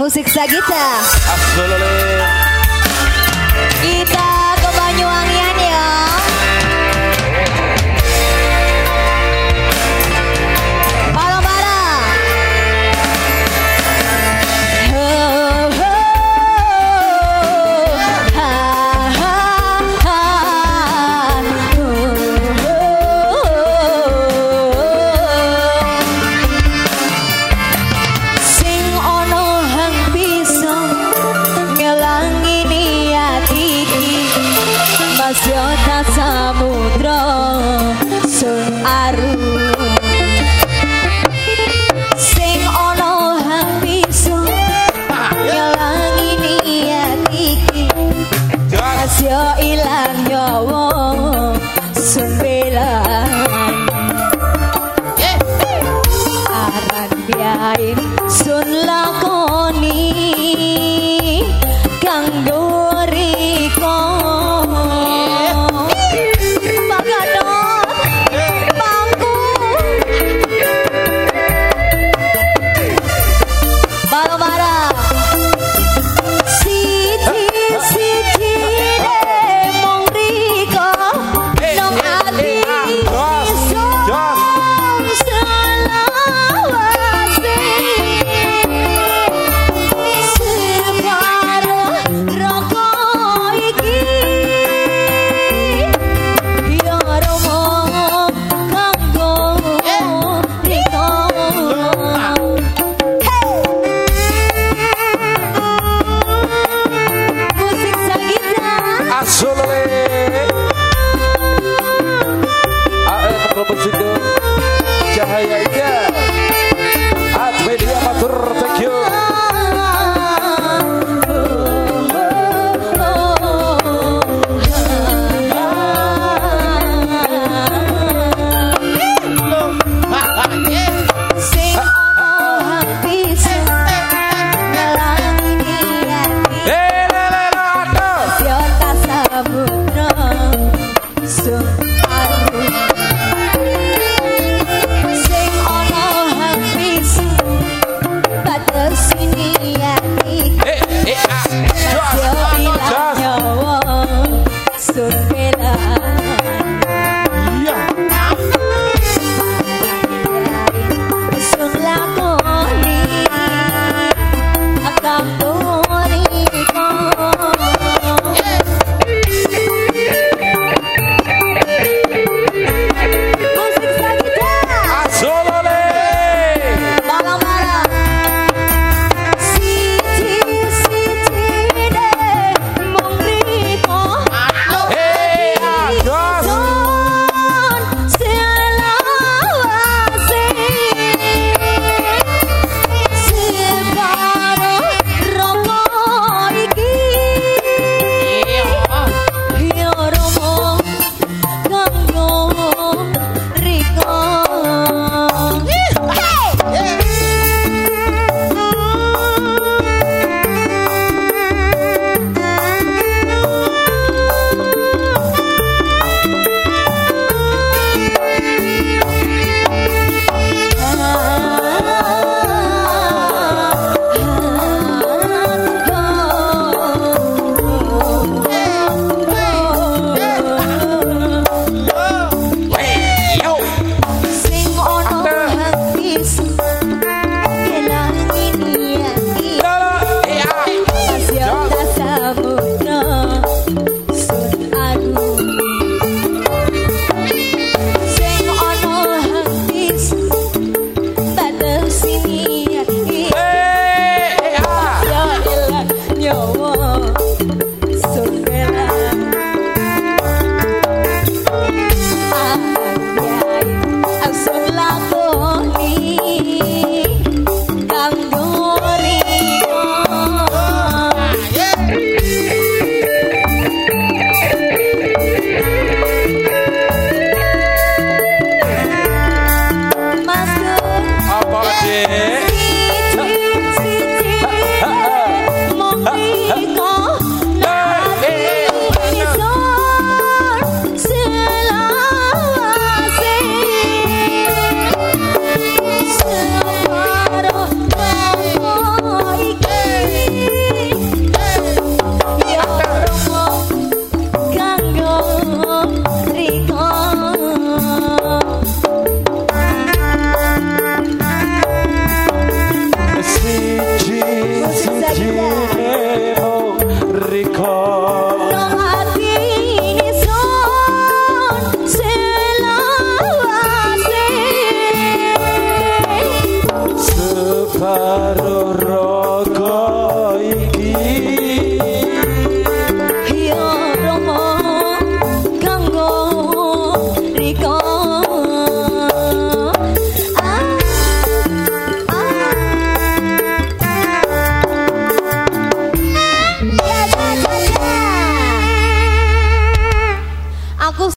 Você que guitarra. Sun